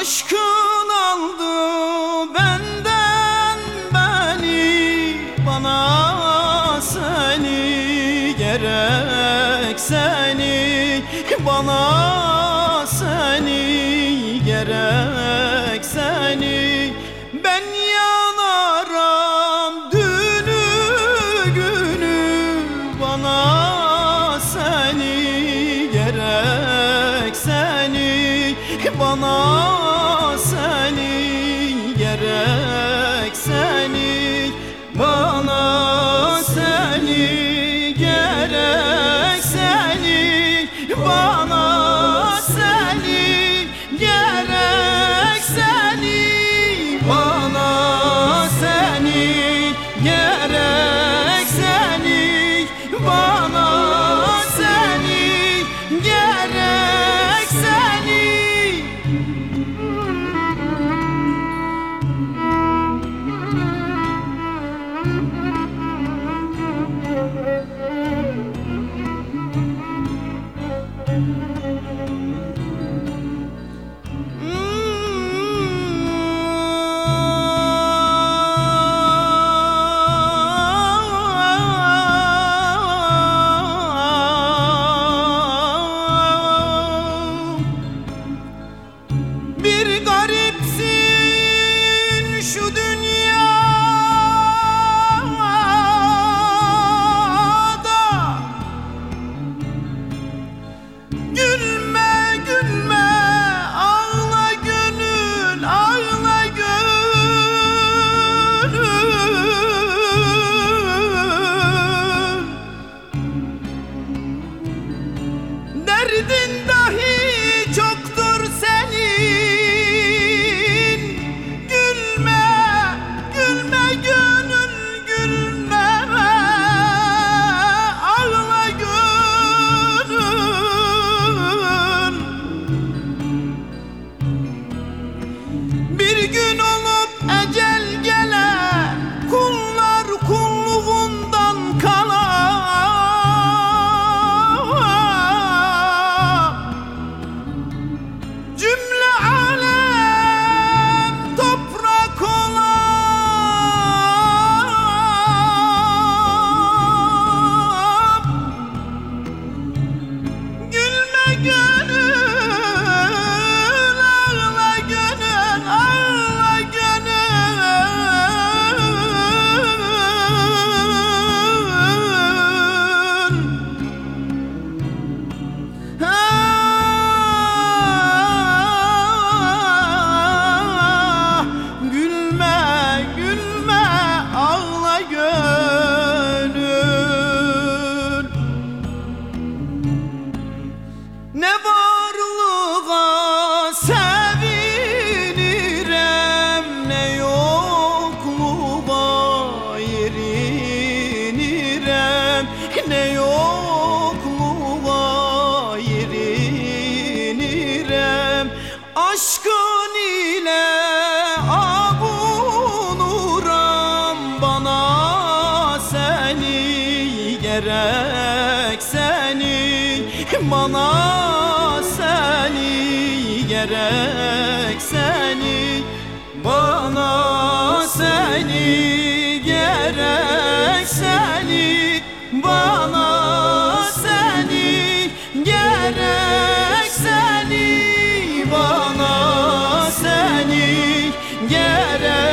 Aşkın aldı benden beni Bana seni gerek seni Bana seni gerek seni. Ben yanarım dünü günü Bana seni gerek seni Bana gerek seni Bana seni gerek seni Bana seni gerek seni Bana seni gerek seni Bana Derdin dahi Aşkın ile abunuram Bana seni gerek seni Bana seni gerek seni Bana seni Yeah.